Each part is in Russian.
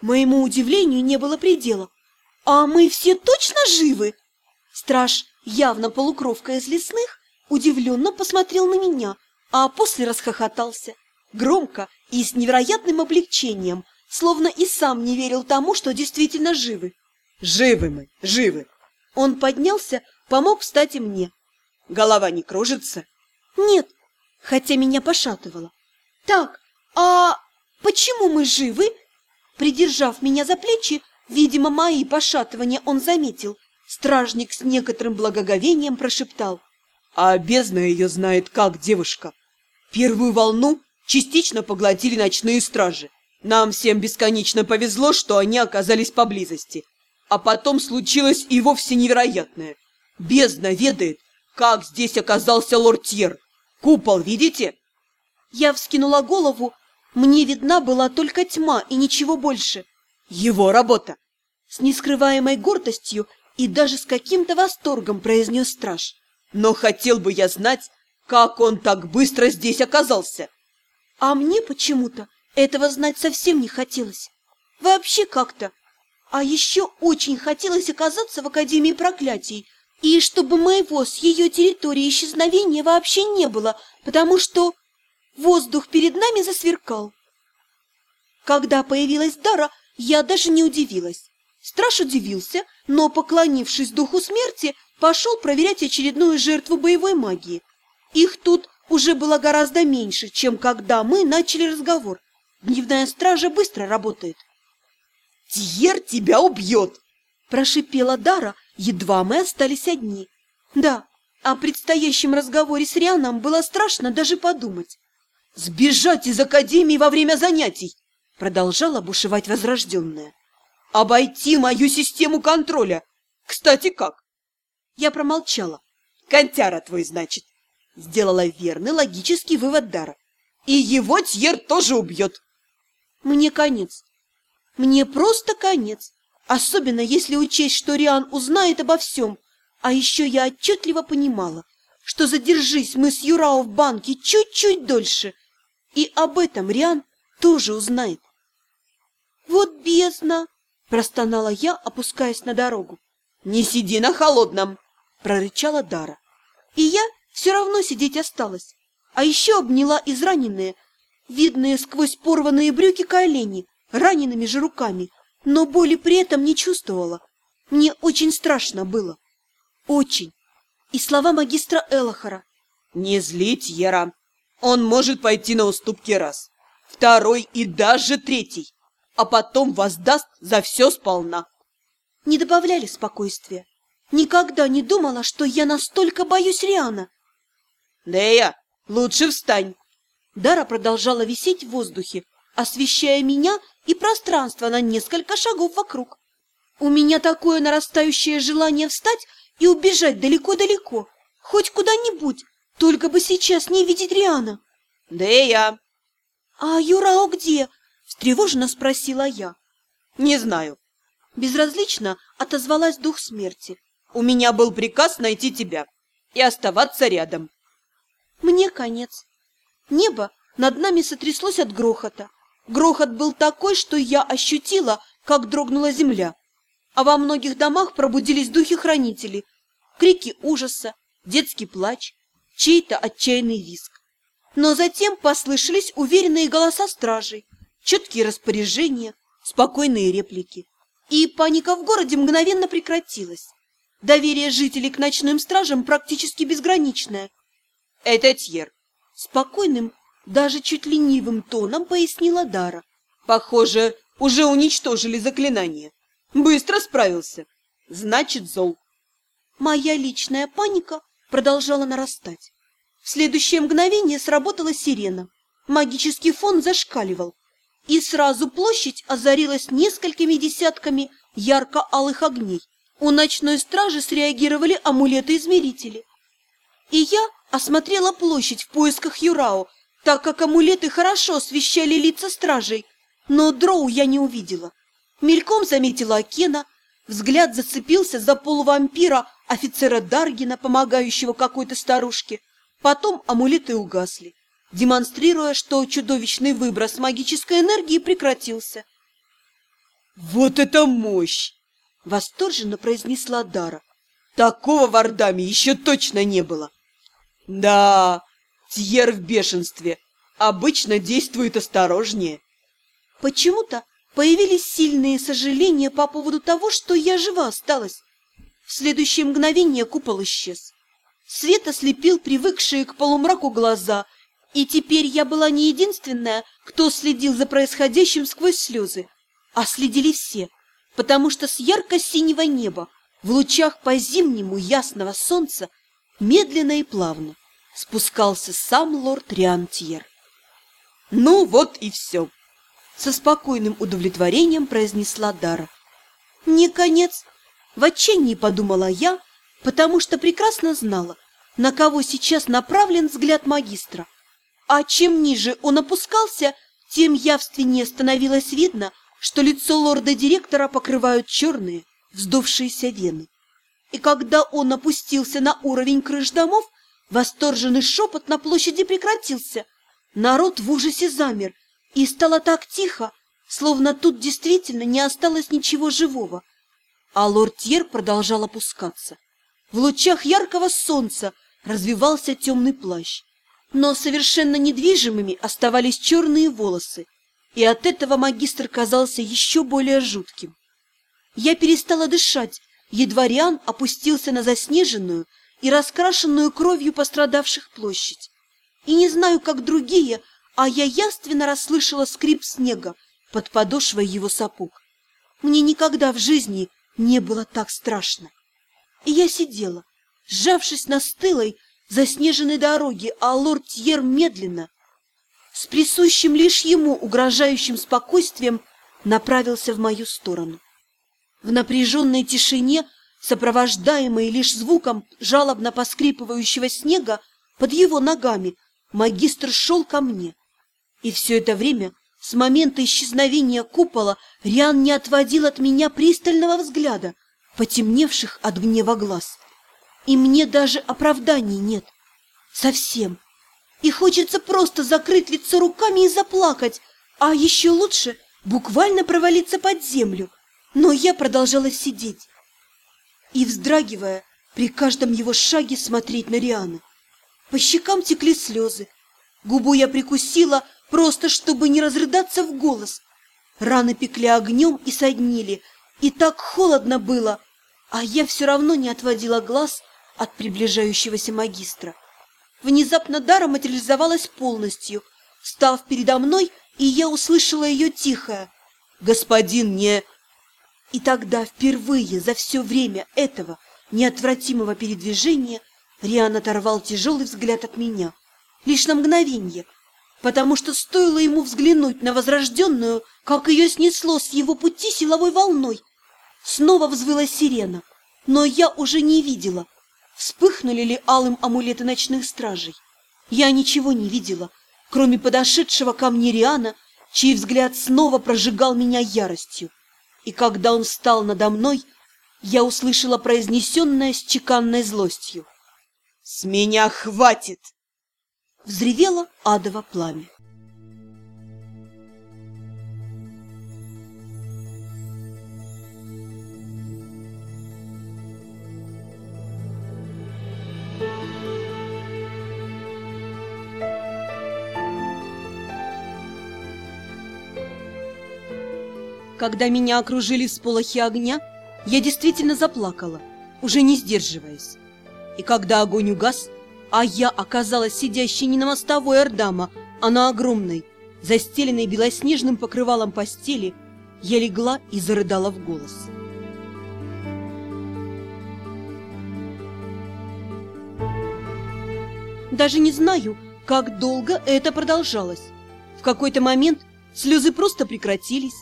Моему удивлению не было предела. «А мы все точно живы?» Страж, явно полукровка из лесных, удивленно посмотрел на меня, а после расхохотался. Громко и с невероятным облегчением, словно и сам не верил тому, что действительно живы. «Живы мы, живы!» Он поднялся, помог встать и мне. «Голова не кружится?» «Нет», хотя меня пошатывало. «Так, а почему мы живы?» Придержав меня за плечи, видимо, мои пошатывания он заметил. Стражник с некоторым благоговением прошептал. «А бездна ее знает как, девушка. Первую волну частично поглотили ночные стражи. Нам всем бесконечно повезло, что они оказались поблизости. А потом случилось и вовсе невероятное. Бездна ведает, как здесь оказался лорд Тьер. Купол видите?» Я вскинула голову. Мне видна была только тьма и ничего больше. «Его работа!» С нескрываемой гордостью и даже с каким-то восторгом произнес страж. «Но хотел бы я знать, как он так быстро здесь оказался!» А мне почему-то этого знать совсем не хотелось. Вообще как-то. А еще очень хотелось оказаться в Академии проклятий, и чтобы моего с ее территории исчезновения вообще не было, потому что воздух перед нами засверкал. Когда появилась Дара, я даже не удивилась. Страж удивился, но, поклонившись духу смерти, пошел проверять очередную жертву боевой магии. Их тут уже было гораздо меньше, чем когда мы начали разговор. Дневная стража быстро работает. «Тьер тебя убьет!» – прошипела Дара, едва мы остались одни. Да, о предстоящем разговоре с Рианом было страшно даже подумать. «Сбежать из академии во время занятий!» – продолжала бушевать возрожденная. «Обойти мою систему контроля! Кстати, как?» Я промолчала. «Контяра твой, значит!» Сделала верный логический вывод Дара. «И его Тьер тоже убьет!» Мне конец. Мне просто конец. Особенно если учесть, что Риан узнает обо всем. А еще я отчетливо понимала, что задержись мы с Юрао в банке чуть-чуть дольше, и об этом Риан тоже узнает. «Вот бездна!» – простонала я, опускаясь на дорогу. «Не сиди на холодном!» – прорычала Дара. И я все равно сидеть осталась, а еще обняла израненные, видные сквозь порванные брюки колени, ранеными же руками, но боли при этом не чувствовала. Мне очень страшно было. Очень. И слова магистра Элохора. «Не злить Ера. Он может пойти на уступки раз, второй и даже третий, а потом воздаст за все сполна». Не добавляли спокойствия. Никогда не думала, что я настолько боюсь Риана. «Дея, лучше встань!» Дара продолжала висеть в воздухе, освещая меня и пространство на несколько шагов вокруг. У меня такое нарастающее желание встать и убежать далеко-далеко, хоть куда-нибудь, только бы сейчас не видеть Риана. «Дея!» «А Юрао где?» – встревоженно спросила я. «Не знаю». Безразлично отозвалась дух смерти. «У меня был приказ найти тебя и оставаться рядом». Мне конец. Небо над нами сотряслось от грохота. Грохот был такой, что я ощутила, как дрогнула земля. А во многих домах пробудились духи-хранители. Крики ужаса, детский плач, чей-то отчаянный визг. Но затем послышались уверенные голоса стражей, четкие распоряжения, спокойные реплики. И паника в городе мгновенно прекратилась. Доверие жителей к ночным стражам практически безграничное. Это Тьер. Спокойным, даже чуть ленивым тоном пояснила Дара. Похоже, уже уничтожили заклинание. Быстро справился. Значит, зол. Моя личная паника продолжала нарастать. В следующее мгновение сработала сирена. Магический фон зашкаливал. И сразу площадь озарилась несколькими десятками ярко-алых огней. У ночной стражи среагировали амулеты-измерители. И я осмотрела площадь в поисках Юрао, так как амулеты хорошо освещали лица стражей, но дроу я не увидела. Мельком заметила Акена, взгляд зацепился за полувампира офицера Даргина, помогающего какой-то старушке. Потом амулеты угасли, демонстрируя, что чудовищный выброс магической энергии прекратился. Вот это мощь! Восторженно произнесла Дара. Такого в Ардаме еще точно не было. Да, Тьер в бешенстве. Обычно действует осторожнее. Почему-то появились сильные сожаления по поводу того, что я жива осталась. В следующее мгновение купол исчез. Свет ослепил привыкшие к полумраку глаза, и теперь я была не единственная, кто следил за происходящим сквозь слезы, а следили все, потому что с ярко-синего неба, в лучах по-зимнему ясного солнца, медленно и плавно спускался сам лорд Риантьер. «Ну вот и все!» Со спокойным удовлетворением произнесла Дара. «Не конец!» В отчаянии подумала я, потому что прекрасно знала, на кого сейчас направлен взгляд магистра. А чем ниже он опускался, тем явственнее становилось видно, что лицо лорда-директора покрывают черные, вздувшиеся вены. И когда он опустился на уровень крыш домов, восторженный шепот на площади прекратился. Народ в ужасе замер, и стало так тихо, словно тут действительно не осталось ничего живого. А лорд Тьер продолжал опускаться. В лучах яркого солнца развивался темный плащ, но совершенно недвижимыми оставались черные волосы, и от этого магистр казался еще более жутким. Я перестала дышать, едва Риан опустился на заснеженную и раскрашенную кровью пострадавших площадь. И не знаю, как другие, а я яственно расслышала скрип снега под подошвой его сапог. Мне никогда в жизни не было так страшно. И я сидела, сжавшись на стылой, заснеженной дороге, а лорд Тьер медленно, с присущим лишь ему угрожающим спокойствием, направился в мою сторону. В напряженной тишине, сопровождаемой лишь звуком жалобно поскрипывающего снега под его ногами, магистр шел ко мне. И все это время, с момента исчезновения купола, Риан не отводил от меня пристального взгляда, потемневших от гнева глаз. И мне даже оправданий нет. Совсем. И хочется просто закрыть лицо руками и заплакать, а еще лучше буквально провалиться под землю. Но я продолжала сидеть и, вздрагивая, при каждом его шаге смотреть на Риана. По щекам текли слезы. Губу я прикусила, просто чтобы не разрыдаться в голос. Раны пекли огнем и соднили, и так холодно было, а я все равно не отводила глаз от приближающегося магистра. Внезапно Дара материализовалась полностью, став передо мной, и я услышала ее тихое «Господин, не...» И тогда впервые за все время этого неотвратимого передвижения Риан оторвал тяжелый взгляд от меня. Лишь на мгновение — потому что стоило ему взглянуть на возрожденную, как ее снесло с его пути силовой волной. Снова взвыла сирена, но я уже не видела, вспыхнули ли алым амулеты ночных стражей. Я ничего не видела, кроме подошедшего ко мне Риана, чей взгляд снова прожигал меня яростью. И когда он встал надо мной, я услышала произнесенное с чеканной злостью. «С меня хватит!» Взревело адово пламя. Когда меня окружили сполохи огня, я действительно заплакала, уже не сдерживаясь. И когда огонь угас, а я оказалась сидящей не на мостовой Эрдама, а на огромной, застеленной белоснежным покрывалом постели, я легла и зарыдала в голос. Даже не знаю, как долго это продолжалось. В какой-то момент слезы просто прекратились.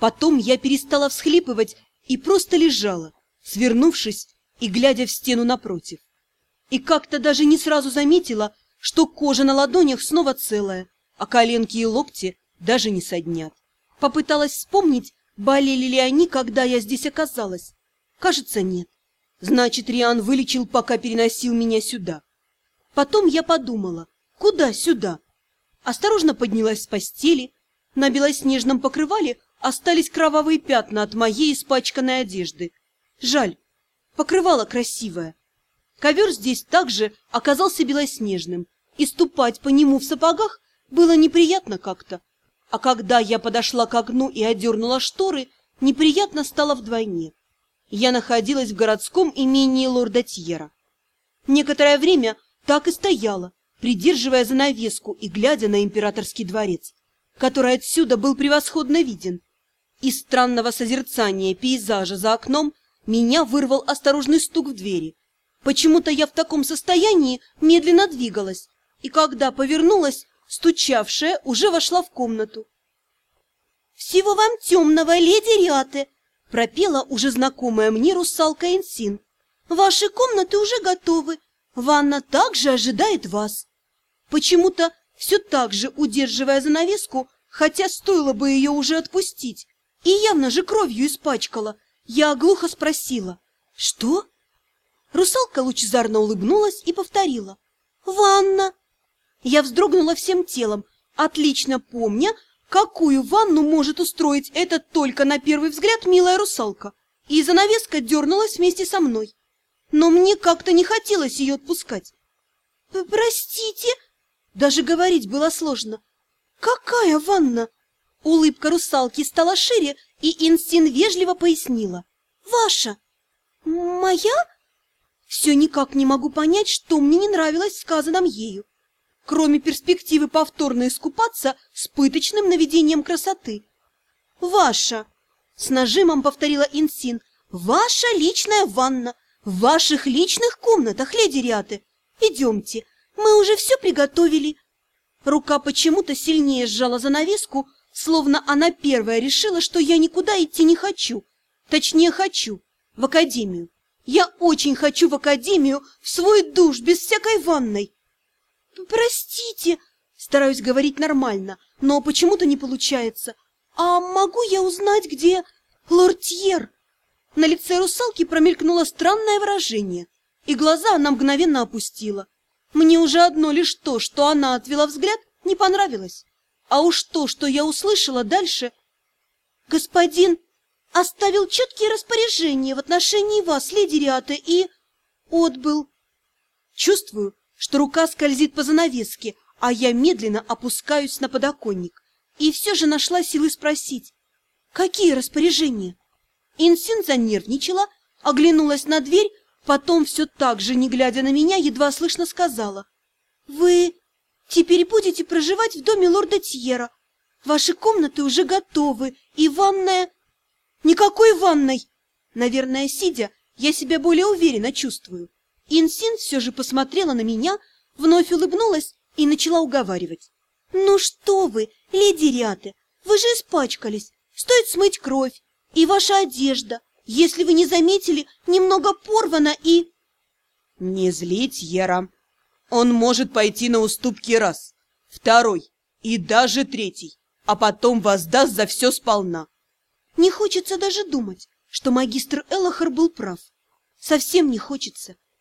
Потом я перестала всхлипывать и просто лежала, свернувшись и глядя в стену напротив и как-то даже не сразу заметила, что кожа на ладонях снова целая, а коленки и локти даже не соднят. Попыталась вспомнить, болели ли они, когда я здесь оказалась. Кажется, нет. Значит, Риан вылечил, пока переносил меня сюда. Потом я подумала, куда сюда? Осторожно поднялась с постели. На белоснежном покрывале остались кровавые пятна от моей испачканной одежды. Жаль, покрывало красивое. Ковер здесь также оказался белоснежным, и ступать по нему в сапогах было неприятно как-то. А когда я подошла к окну и одернула шторы, неприятно стало вдвойне. Я находилась в городском имении лорда Тьера. Некоторое время так и стояла, придерживая занавеску и глядя на императорский дворец, который отсюда был превосходно виден. Из странного созерцания пейзажа за окном меня вырвал осторожный стук в двери. Почему-то я в таком состоянии медленно двигалась, и когда повернулась, стучавшая уже вошла в комнату. «Всего вам темного, леди Риате!» — пропела уже знакомая мне русалка Энсин. «Ваши комнаты уже готовы. Ванна также ожидает вас». Почему-то все так же, удерживая занавеску, хотя стоило бы ее уже отпустить, и явно же кровью испачкала, я глухо спросила «Что?». Русалка лучезарно улыбнулась и повторила «Ванна». Я вздрогнула всем телом, отлично помня, какую ванну может устроить эта только на первый взгляд милая русалка, и занавеска дернулась вместе со мной. Но мне как-то не хотелось ее отпускать. «Простите!» Даже говорить было сложно. «Какая ванна?» Улыбка русалки стала шире, и Инстин вежливо пояснила. «Ваша!» «Моя?» Все никак не могу понять, что мне не нравилось сказанном ею. Кроме перспективы повторно искупаться с пыточным наведением красоты. «Ваша!» — с нажимом повторила Инсин. «Ваша личная ванна! В ваших личных комнатах, леди Риаты! Идемте, мы уже все приготовили!» Рука почему-то сильнее сжала занавеску, словно она первая решила, что я никуда идти не хочу. Точнее, хочу. В академию. Я очень хочу в академию, в свой душ, без всякой ванной. Простите, стараюсь говорить нормально, но почему-то не получается. А могу я узнать, где лортьер? На лице русалки промелькнуло странное выражение, и глаза она мгновенно опустила. Мне уже одно лишь то, что она отвела взгляд, не понравилось. А уж то, что я услышала дальше... Господин оставил четкие распоряжения в отношении вас, леди Риата, и отбыл. Чувствую, что рука скользит по занавеске, а я медленно опускаюсь на подоконник. И все же нашла силы спросить, какие распоряжения? Инсин занервничала, оглянулась на дверь, потом все так же, не глядя на меня, едва слышно сказала. «Вы теперь будете проживать в доме лорда Тьера. Ваши комнаты уже готовы, и ванная...» «Никакой ванной!» Наверное, сидя, я себя более уверенно чувствую. Инсин все же посмотрела на меня, вновь улыбнулась и начала уговаривать. «Ну что вы, леди Риате, вы же испачкались, стоит смыть кровь, и ваша одежда, если вы не заметили, немного порвана и...» «Не злить Ера. Он может пойти на уступки раз, второй и даже третий, а потом воздаст за все сполна». Не хочется даже думать, что магистр Элохар был прав. Совсем не хочется.